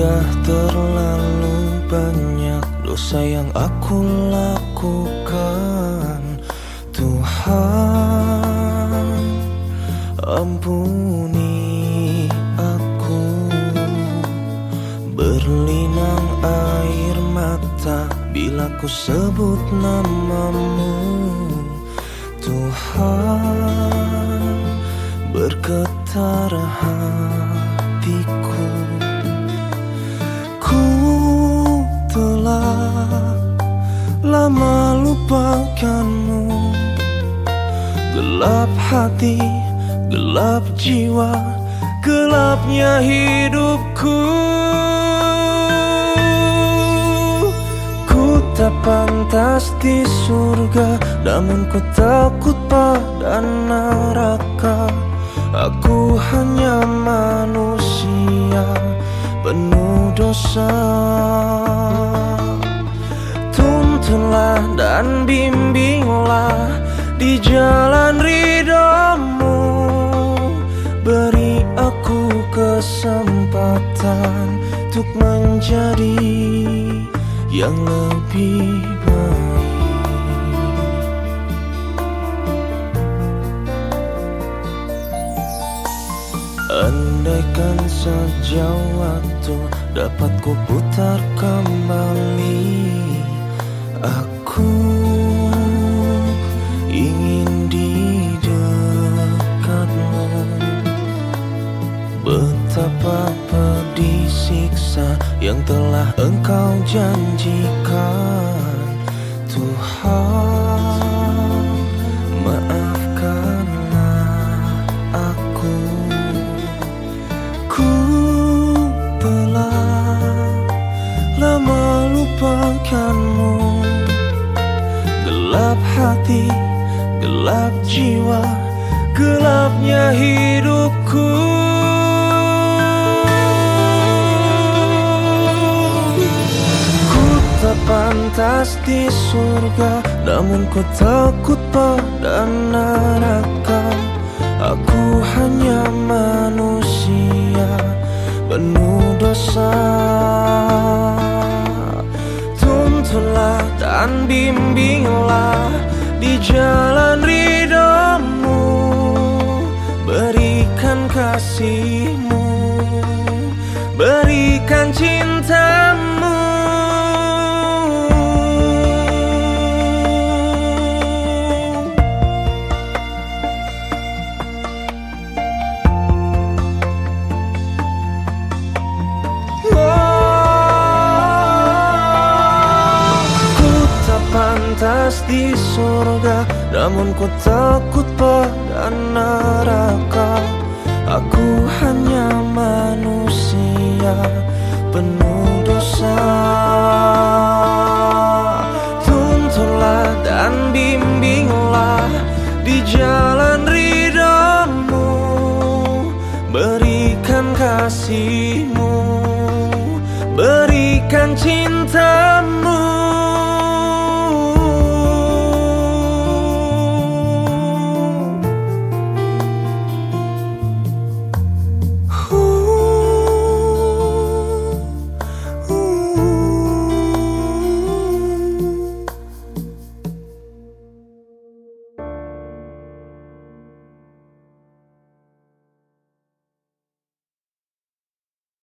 Sudah terlalu banyak dosa yang aku lakukan. Tuhan ampuni aku. Berlinang air mata bila ku sebut namamu. Tuhan bergetar hatiku lupakanmu Gelap hati, gelap jiwa Gelapnya hidupku. Ku tak pantas di surga Namun ku takut pada neraka dan bimbinglah di jalan ridhamu Beri aku kesempatan untuk menjadi yang lebih baik. Andaikan saja waktu dapat ku putar kembali Aku Betapa pedih siksa yang telah engkau janjikan. Tuhan maafkanlah aku. Ku telah lama lupakanmu. Gelap hati, gelap jiwa, gelapnya hidupku pantas di surga Namun ku takut pada neraka. Aku hanya manusia penuh dosa. Tuntunlah dan bimbinglah di jalan ridhamu Berikan kasihmu Berikan cintamu pantas di surga Namun ku takut pada neraka. Aku hanya manusia penuh dosa. Tuntunlah dan bimbinglah di jalan ridhamu Berikan kasihmu Berikan cintamu